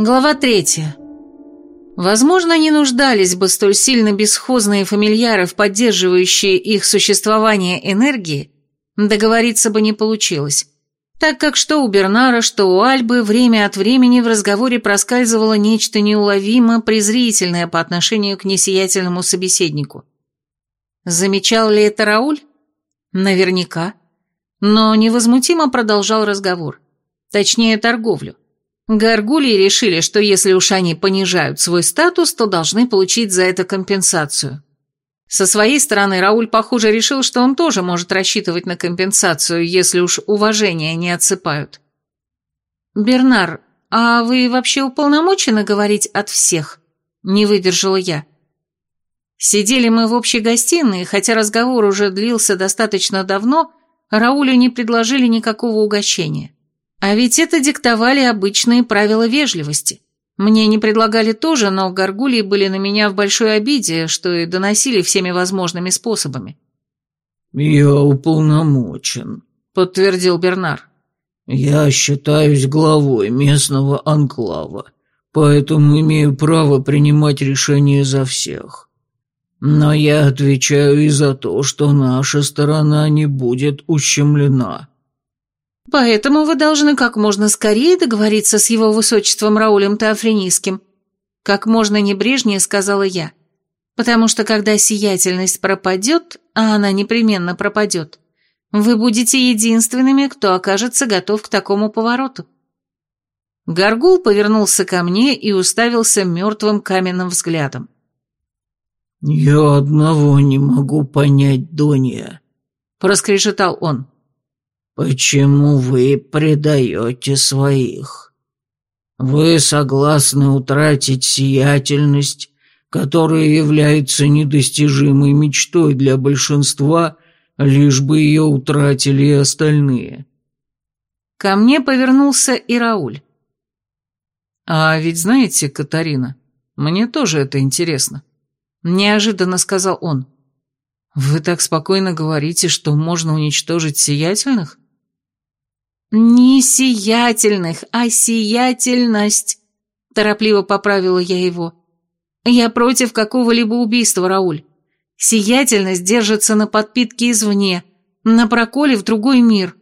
Глава третья. Возможно, не нуждались бы столь сильно бесхозные фамильяры в поддерживающие их существование энергии, договориться бы не получилось, так как что у Бернара, что у Альбы время от времени в разговоре проскальзывало нечто неуловимо презрительное по отношению к несиятельному собеседнику. Замечал ли это Рауль? Наверняка. Но невозмутимо продолжал разговор. Точнее, торговлю. Гаргульи решили, что если уж они понижают свой статус, то должны получить за это компенсацию. Со своей стороны Рауль, похоже, решил, что он тоже может рассчитывать на компенсацию, если уж уважение не отсыпают. «Бернар, а вы вообще уполномочены говорить от всех?» – не выдержала я. Сидели мы в общей гостиной, хотя разговор уже длился достаточно давно, Раулю не предложили никакого угощения. А ведь это диктовали обычные правила вежливости. Мне не предлагали тоже, но горгулии были на меня в большой обиде, что и доносили всеми возможными способами. «Я уполномочен», — подтвердил Бернар. «Я считаюсь главой местного анклава, поэтому имею право принимать решения за всех. Но я отвечаю и за то, что наша сторона не будет ущемлена». Поэтому вы должны как можно скорее договориться с его высочеством Раулем Теофренийским. Как можно небрежнее сказала я. Потому что когда сиятельность пропадет, а она непременно пропадет, вы будете единственными, кто окажется готов к такому повороту. Горгул повернулся ко мне и уставился мертвым каменным взглядом. «Я одного не могу понять, Донья», — проскрежетал он. «Почему вы предаете своих? Вы согласны утратить сиятельность, которая является недостижимой мечтой для большинства, лишь бы ее утратили и остальные?» Ко мне повернулся и Рауль. «А ведь знаете, Катарина, мне тоже это интересно», — неожиданно сказал он. «Вы так спокойно говорите, что можно уничтожить сиятельных?» «Не сиятельных, а сиятельность», — торопливо поправила я его. «Я против какого-либо убийства, Рауль. Сиятельность держится на подпитке извне, на проколе в другой мир».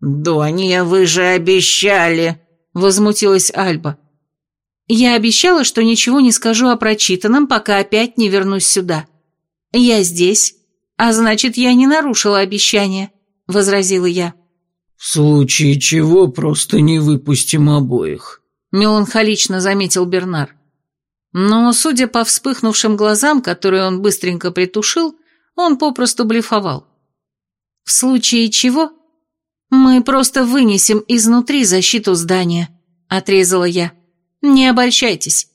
«Донья, вы же обещали», — возмутилась Альба. «Я обещала, что ничего не скажу о прочитанном, пока опять не вернусь сюда. Я здесь, а значит, я не нарушила обещание», — возразила я. «В случае чего просто не выпустим обоих», — меланхолично заметил Бернар. Но, судя по вспыхнувшим глазам, которые он быстренько притушил, он попросту блефовал. «В случае чего? Мы просто вынесем изнутри защиту здания», — отрезала я. «Не обольщайтесь».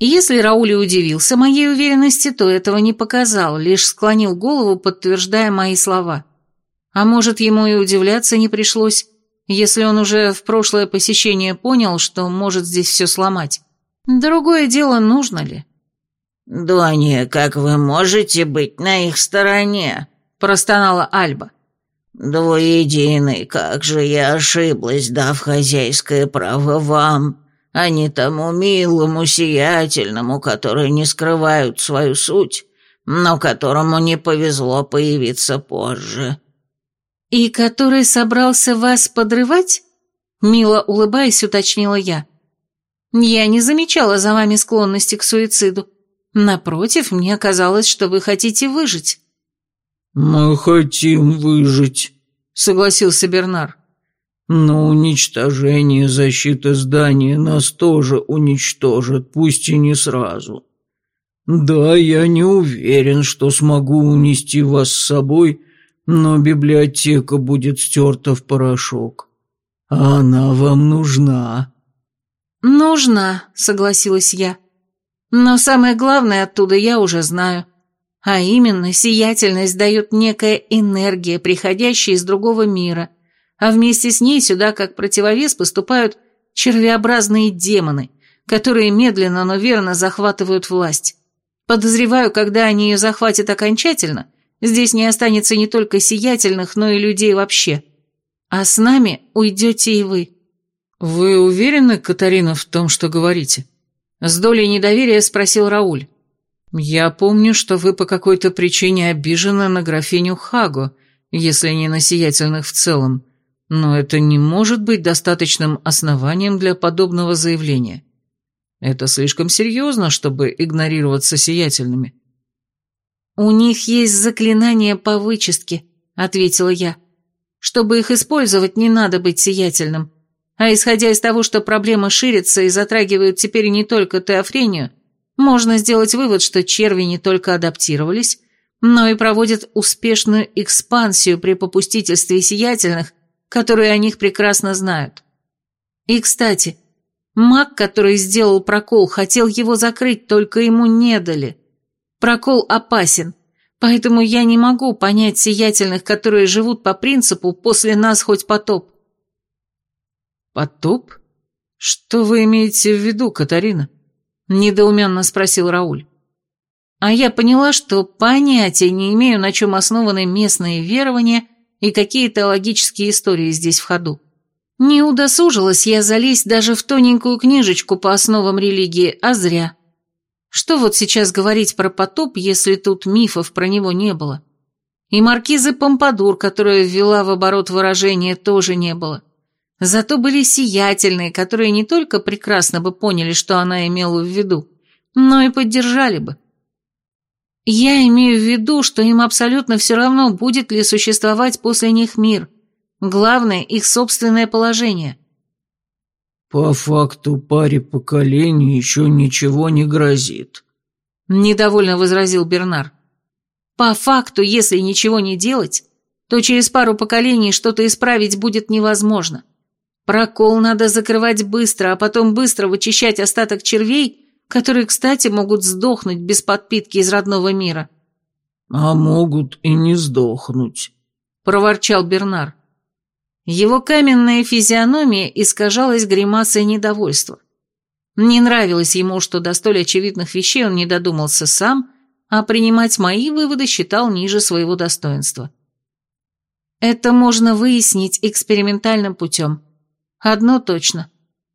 Если Рауль удивился моей уверенности, то этого не показал, лишь склонил голову, подтверждая мои слова. А может, ему и удивляться не пришлось, если он уже в прошлое посещение понял, что может здесь все сломать. Другое дело, нужно ли? «Донья, как вы можете быть на их стороне?» – простонала Альба. «Двуединый, как же я ошиблась, дав хозяйское право вам, а не тому милому, сиятельному, который не скрывают свою суть, но которому не повезло появиться позже. «И который собрался вас подрывать?» Мило улыбаясь, уточнила я. «Я не замечала за вами склонности к суициду. Напротив, мне казалось, что вы хотите выжить». «Мы хотим выжить», — согласился Бернар. «Но уничтожение защиты здания нас тоже уничтожит, пусть и не сразу. Да, я не уверен, что смогу унести вас с собой, но библиотека будет стерта в порошок. А она вам нужна». «Нужна», — согласилась я. «Но самое главное оттуда я уже знаю. А именно, сиятельность дает некая энергия, приходящая из другого мира, а вместе с ней сюда как противовес поступают червеобразные демоны, которые медленно, но верно захватывают власть. Подозреваю, когда они ее захватят окончательно, Здесь не останется не только сиятельных, но и людей вообще. А с нами уйдете и вы». «Вы уверены, Катарина, в том, что говорите?» С долей недоверия спросил Рауль. «Я помню, что вы по какой-то причине обижены на графиню Хагу, если не на сиятельных в целом, но это не может быть достаточным основанием для подобного заявления. Это слишком серьезно, чтобы игнорироваться сиятельными». «У них есть заклинания по вычистке», — ответила я. «Чтобы их использовать, не надо быть сиятельным. А исходя из того, что проблема ширится и затрагивает теперь не только теофрению, можно сделать вывод, что черви не только адаптировались, но и проводят успешную экспансию при попустительстве сиятельных, которые о них прекрасно знают. И, кстати, маг, который сделал прокол, хотел его закрыть, только ему не дали. Прокол опасен, поэтому я не могу понять сиятельных, которые живут по принципу «после нас хоть потоп». «Потоп? Что вы имеете в виду, Катарина?» – недоуменно спросил Рауль. А я поняла, что понятия не имею, на чем основаны местные верования и какие теологические истории здесь в ходу. Не удосужилась я залезть даже в тоненькую книжечку по основам религии, а зря. Что вот сейчас говорить про потоп, если тут мифов про него не было? И маркизы Помпадур, которая ввела в оборот выражение, тоже не было. Зато были сиятельные, которые не только прекрасно бы поняли, что она имела в виду, но и поддержали бы. Я имею в виду, что им абсолютно все равно, будет ли существовать после них мир. Главное – их собственное положение. «По факту паре поколений еще ничего не грозит», – недовольно возразил Бернар. «По факту, если ничего не делать, то через пару поколений что-то исправить будет невозможно. Прокол надо закрывать быстро, а потом быстро вычищать остаток червей, которые, кстати, могут сдохнуть без подпитки из родного мира. «А могут и не сдохнуть», — проворчал Бернар. Его каменная физиономия искажалась гримасой недовольства. Не нравилось ему, что до столь очевидных вещей он не додумался сам, а принимать мои выводы считал ниже своего достоинства. Это можно выяснить экспериментальным путем. Одно точно.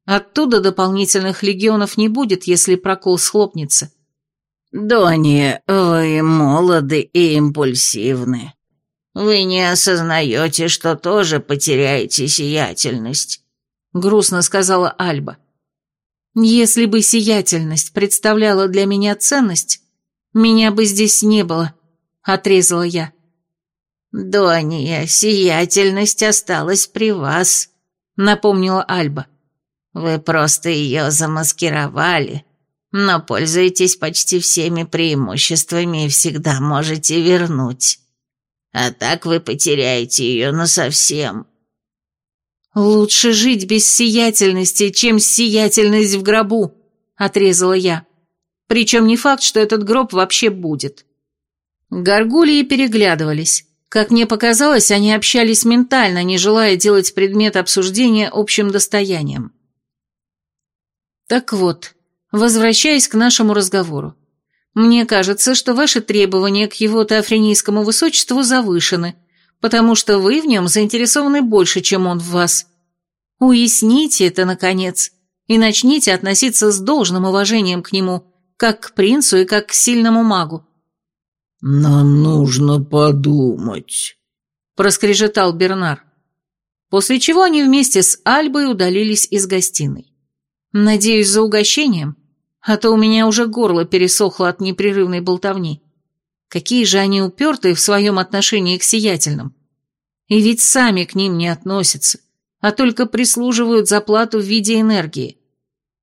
Оттуда дополнительных легионов не будет, если прокол схлопнется. «Донни, вы молоды и импульсивны. Вы не осознаете, что тоже потеряете сиятельность», — грустно сказала Альба. «Если бы сиятельность представляла для меня ценность, меня бы здесь не было», — отрезала я. «Донья, сиятельность осталась при вас», напомнила Альба. «Вы просто ее замаскировали, но пользуетесь почти всеми преимуществами и всегда можете вернуть. А так вы потеряете ее насовсем». «Лучше жить без сиятельности, чем сиятельность в гробу», — отрезала я. «Причем не факт, что этот гроб вообще будет». Горгулии переглядывались. Как мне показалось, они общались ментально, не желая делать предмет обсуждения общим достоянием. Так вот, возвращаясь к нашему разговору. Мне кажется, что ваши требования к его теофренийскому высочеству завышены, потому что вы в нем заинтересованы больше, чем он в вас. Уясните это, наконец, и начните относиться с должным уважением к нему, как к принцу и как к сильному магу. «Нам нужно подумать», — проскрежетал Бернар. После чего они вместе с Альбой удалились из гостиной. Надеюсь, за угощением, а то у меня уже горло пересохло от непрерывной болтовни. Какие же они упертые в своем отношении к сиятельным. И ведь сами к ним не относятся, а только прислуживают за плату в виде энергии.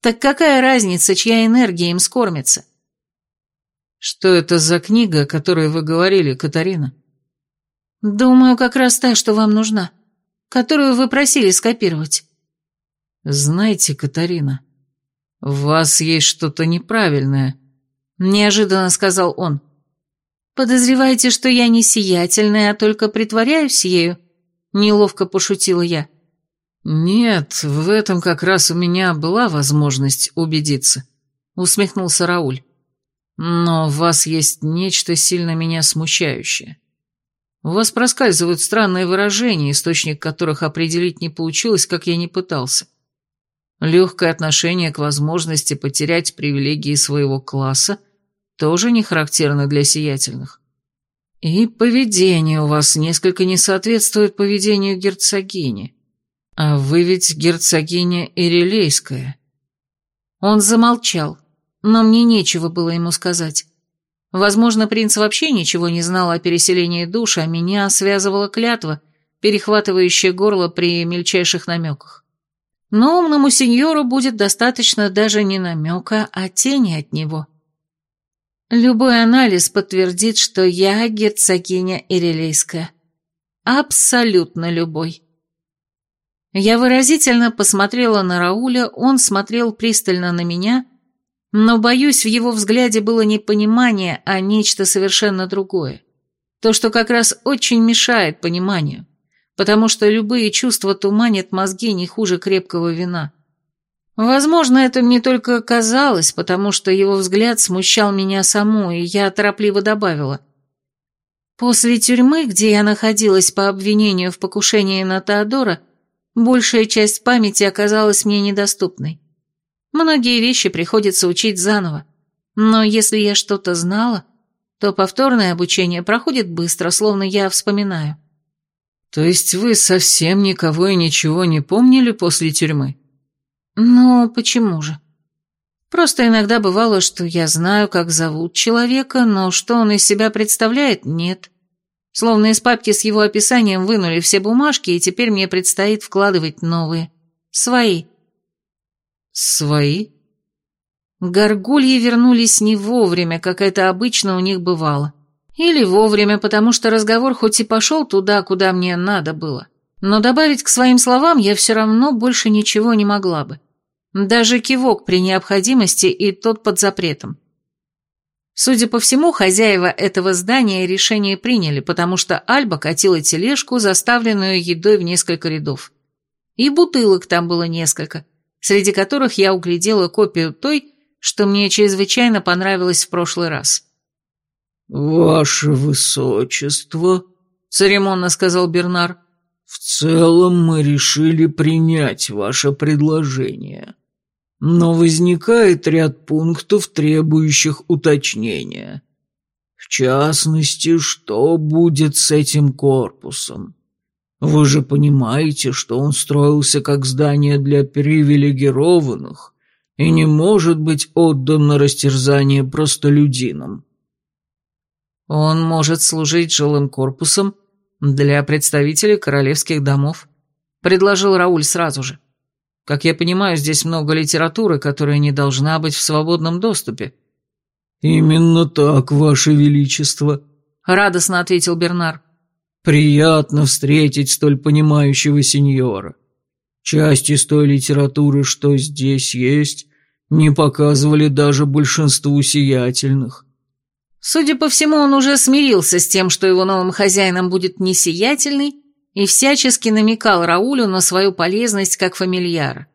Так какая разница, чья энергия им скормится? «Что это за книга, о которой вы говорили, Катарина?» «Думаю, как раз та, что вам нужна, которую вы просили скопировать». «Знаете, Катарина, в вас есть что-то неправильное», — неожиданно сказал он. «Подозреваете, что я не сиятельная, а только притворяюсь ею?» — неловко пошутила я. «Нет, в этом как раз у меня была возможность убедиться», — усмехнулся Рауль. Но в вас есть нечто сильно меня смущающее. У вас проскальзывают странные выражения, источник которых определить не получилось, как я не пытался. Легкое отношение к возможности потерять привилегии своего класса тоже не характерно для сиятельных. И поведение у вас несколько не соответствует поведению герцогини. А вы ведь герцогиня Ирилейская. Он замолчал, но мне нечего было ему сказать. Возможно, принц вообще ничего не знал о переселении душ, а меня связывала клятва, перехватывающая горло при мельчайших намеках. Но умному сеньору будет достаточно даже не намека, а тени от него. Любой анализ подтвердит, что я герцогиня Ирилейская. Абсолютно любой. Я выразительно посмотрела на Рауля, он смотрел пристально на меня, но, боюсь, в его взгляде было не понимание, а нечто совершенно другое. То, что как раз очень мешает пониманию, потому что любые чувства туманят мозги не хуже крепкого вина. Возможно, это мне только казалось, потому что его взгляд смущал меня саму, и я торопливо добавила. После тюрьмы, где я находилась по обвинению в покушении на Теодора, большая часть памяти оказалась мне недоступной. Многие вещи приходится учить заново, но если я что-то знала, то повторное обучение проходит быстро, словно я вспоминаю. То есть вы совсем никого и ничего не помнили после тюрьмы? «Ну, почему же? Просто иногда бывало, что я знаю, как зовут человека, но что он из себя представляет, нет. Словно из папки с его описанием вынули все бумажки, и теперь мне предстоит вкладывать новые. Свои». «Свои?» Горгульи вернулись не вовремя, как это обычно у них бывало. Или вовремя, потому что разговор хоть и пошел туда, куда мне надо было. Но добавить к своим словам я все равно больше ничего не могла бы. Даже кивок при необходимости и тот под запретом. Судя по всему, хозяева этого здания решение приняли, потому что Альба катила тележку, заставленную едой в несколько рядов. И бутылок там было несколько, среди которых я углядела копию той, что мне чрезвычайно понравилось в прошлый раз. «Ваше Высочество», — церемонно сказал Бернар, — «в целом мы решили принять ваше предложение но возникает ряд пунктов, требующих уточнения. В частности, что будет с этим корпусом? Вы же понимаете, что он строился как здание для привилегированных и не может быть отдан на растерзание простолюдинам. Он может служить жилым корпусом для представителей королевских домов, предложил Рауль сразу же. Как я понимаю, здесь много литературы, которая не должна быть в свободном доступе». «Именно так, Ваше Величество», — радостно ответил Бернар. «Приятно встретить столь понимающего сеньора. Часть из той литературы, что здесь есть, не показывали даже большинству сиятельных». Судя по всему, он уже смирился с тем, что его новым хозяином будет не сиятельный, и всячески намекал Раулю на свою полезность как фамильяра.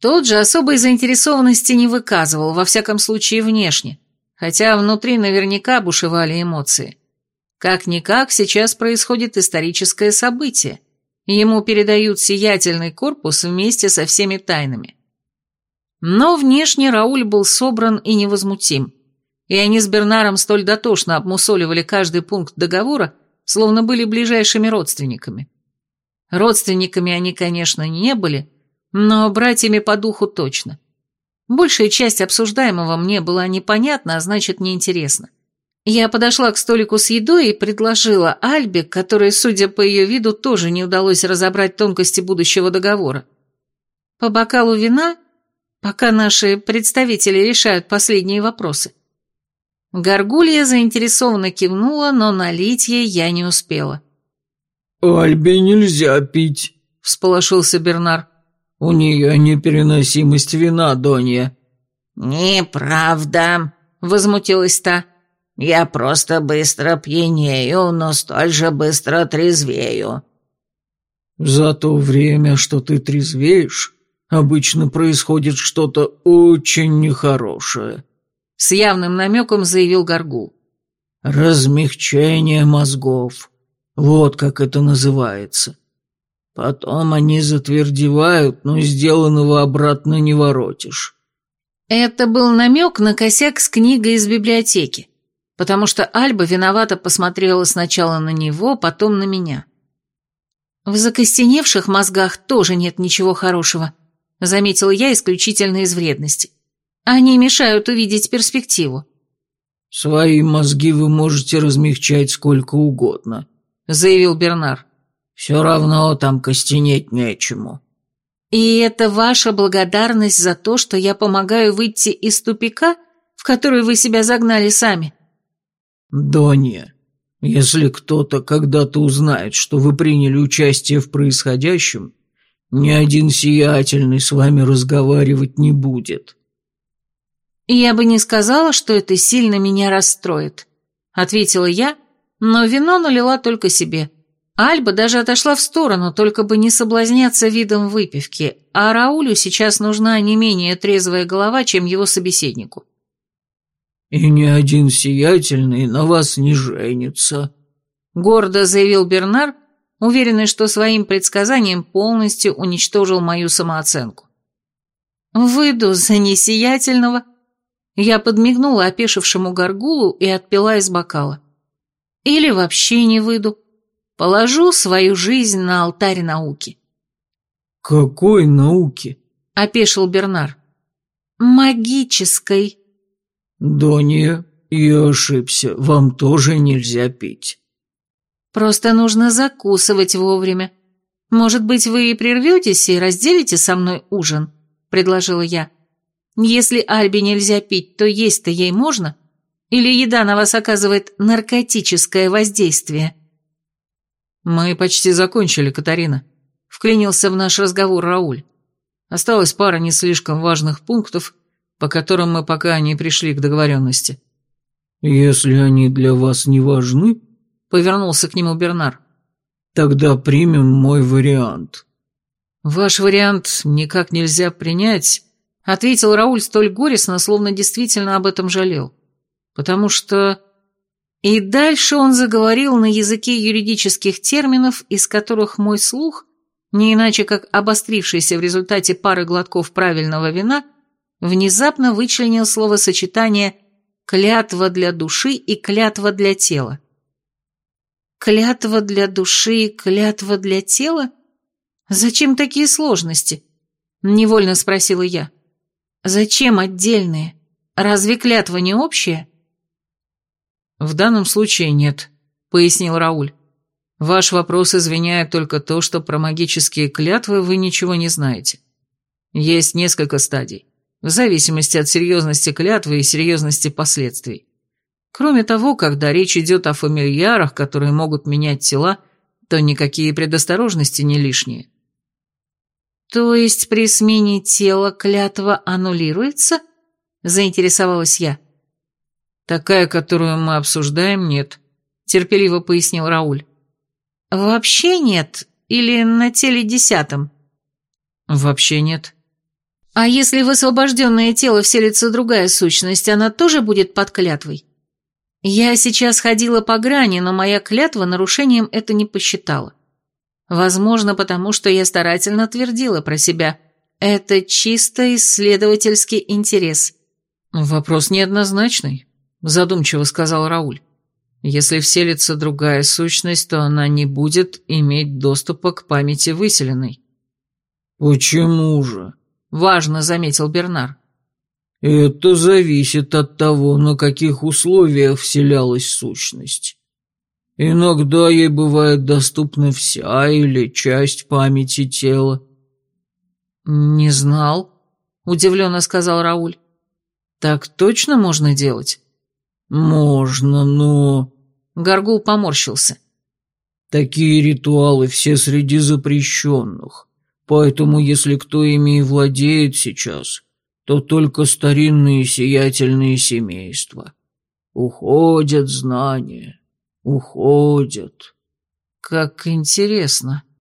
Тот же особой заинтересованности не выказывал, во всяком случае внешне, хотя внутри наверняка бушевали эмоции. Как-никак сейчас происходит историческое событие. Ему передают сиятельный корпус вместе со всеми тайнами. Но внешне Рауль был собран и невозмутим, и они с Бернаром столь дотошно обмусоливали каждый пункт договора, словно были ближайшими родственниками. Родственниками они, конечно, не были, но братьями по духу точно. Большая часть обсуждаемого мне была непонятна, а значит, неинтересна. Я подошла к столику с едой и предложила Альбе, которой, судя по ее виду, тоже не удалось разобрать тонкости будущего договора. По бокалу вина, пока наши представители решают последние вопросы. Горгулья заинтересованно кивнула, но налить ей я не успела. «Альбе нельзя пить», — всполошился Бернар. «У нее непереносимость вина, Донья». «Неправда», — возмутилась та. «Я просто быстро пьянею, но столь же быстро трезвею». «За то время, что ты трезвеешь, обычно происходит что-то очень нехорошее», — с явным намеком заявил Горгул. «Размягчение мозгов». Вот как это называется. Потом они затвердевают, но сделанного обратно не воротишь. Это был намек на косяк с книгой из библиотеки, потому что Альба виновато посмотрела сначала на него, потом на меня. В закостеневших мозгах тоже нет ничего хорошего, заметила я исключительно из вредности. Они мешают увидеть перспективу. «Свои мозги вы можете размягчать сколько угодно», — заявил Бернар. «Все равно там костенеть нечему». «И это ваша благодарность за то, что я помогаю выйти из тупика, в который вы себя загнали сами?» «Донья, если кто-то когда-то узнает, что вы приняли участие в происходящем, ни один сиятельный с вами разговаривать не будет». «Я бы не сказала, что это сильно меня расстроит», — ответила я, но вино налила только себе. Альба даже отошла в сторону, только бы не соблазняться видом выпивки, а Раулю сейчас нужна не менее трезвая голова, чем его собеседнику. «И ни один сиятельный на вас не женится», — гордо заявил Бернар, уверенный, что своим предсказанием полностью уничтожил мою самооценку. «Выйду за несиятельного», я подмигнула опешившему горгулу и отпила из бокала. Или вообще не выйду. Положу свою жизнь на алтарь науки. «Какой науки?» — опешил Бернар. «Магической». «Донья, я ошибся, вам тоже нельзя пить». «Просто нужно закусывать вовремя. Может быть, вы и прерветесь и разделите со мной ужин?» — предложила я. Если Альбе нельзя пить, то есть-то ей можно? Или еда на вас оказывает наркотическое воздействие? Мы почти закончили, Катарина. Вклинился в наш разговор Рауль. Осталось пара не слишком важных пунктов, по которым мы пока не пришли к договоренности. Если они для вас не важны, повернулся к нему Бернар, тогда примем мой вариант. Ваш вариант никак нельзя принять, — ответил Рауль столь горестно, словно действительно об этом жалел. «Потому что...» И дальше он заговорил на языке юридических терминов, из которых мой слух, не иначе как обострившийся в результате пары глотков правильного вина, внезапно вычленил словосочетание «клятва для души» и «клятва для тела». «Клятва для души и клятва для тела? Зачем такие сложности?» — невольно спросила я. Зачем отдельные? Разве клятва не общая? В данном случае нет, пояснил Рауль. Ваш вопрос извиняет только то, что про магические клятвы вы ничего не знаете. Есть несколько стадий, в зависимости от серьезности клятвы и серьезности последствий. Кроме того, когда речь идет о фамильярах, которые могут менять тела, то никакие предосторожности не лишние. «То есть при смене тела клятва аннулируется?» – заинтересовалась я. «Такая, которую мы обсуждаем, нет», – терпеливо пояснил Рауль. «Вообще нет? Или на теле десятом?» «Вообще нет». «А если в освобожденное тело вселится другая сущность, она тоже будет под клятвой?» «Я сейчас ходила по грани, но моя клятва нарушением это не посчитала. Возможно, потому что я старательно твердила про себя. Это чисто исследовательский интерес. «Вопрос неоднозначный», — задумчиво сказал Рауль. «Если вселится другая сущность, то она не будет иметь доступа к памяти выселенной». «Почему же?» — важно заметил Бернар. «Это зависит от того, на каких условиях вселялась сущность. Иногда ей бывает доступна вся или часть памяти тела. «Не знал», — удивленно сказал Рауль. «Так точно можно делать?» «Можно, но...» Горгул поморщился. «Такие ритуалы все среди запрещенных, поэтому если кто ими и владеет сейчас, то только старинные сиятельные семейства. Уходят знания» уходят. Как интересно.